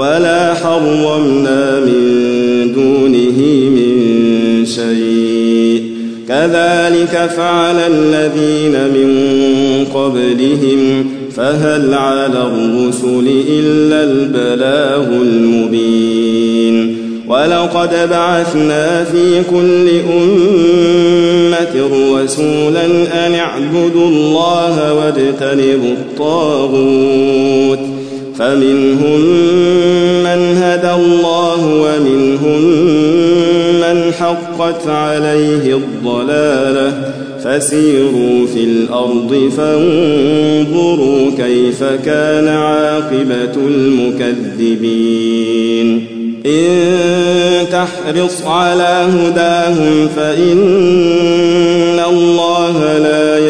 ولا حرمنا من دونه من شيء. كذلك فعل الذين من قبلهم فهل على الرسل إلا البلاغ المبين. ولقد بعثنا في كل أمة رسولا أن اعبدوا الله واجتنبوا الطاغوت. فمنهم من هدى الله ومنهم من حقت عليه الضلاله. فسيروا في الأرض فانظروا كيف كان عاقبة المكذبين. إن تحرص على هداهم فإن الله لا يهدي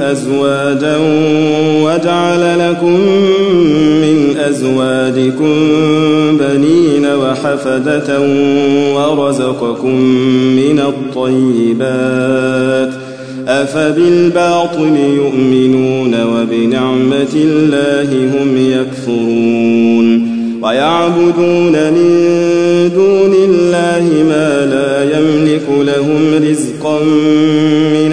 أزواجا وجعل لكم من أزواجكم بنين وحفدة ورزقكم من الطيبات أفبالباطل يؤمنون وبنعمة الله هم يكفرون ويعبدون من دون الله ما لا يملك لهم رزقا من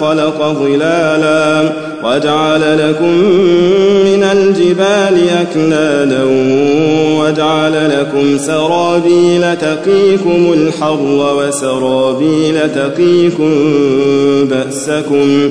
خلق ظلالا وجعل لكم من الجبال أكنانا وجعل لكم سرابيل تقيكم الحر وسرابيل تقيكم بأسكم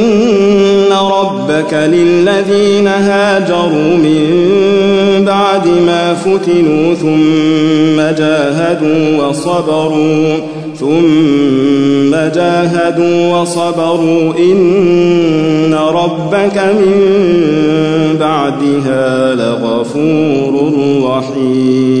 ربك للذين هاجروا من بعد ما فتنوا ثم جاهدوا وصبروا ثم جاهدوا وصبروا. إن ربك من بعدها لغفور رحيم.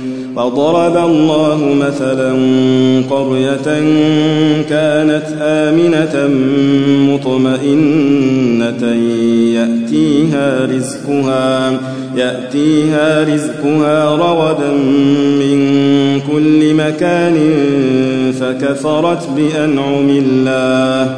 فضرب الله مثلا قرية كانت آمنة مطمئنة يأتيها رزقها يأتيها رزقها رغدا من كل مكان فكفرت بأنعم الله.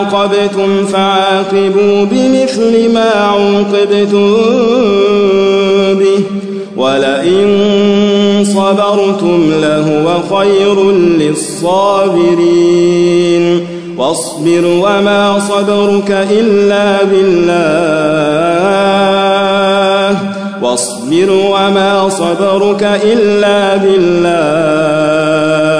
عاقبتم فعاقبوا بمثل ما عوقبتم به. ولئن صبرتم لهو خير للصابرين. واصبر وما صبرك إلا بالله. واصبر وما صبرك إلا بالله.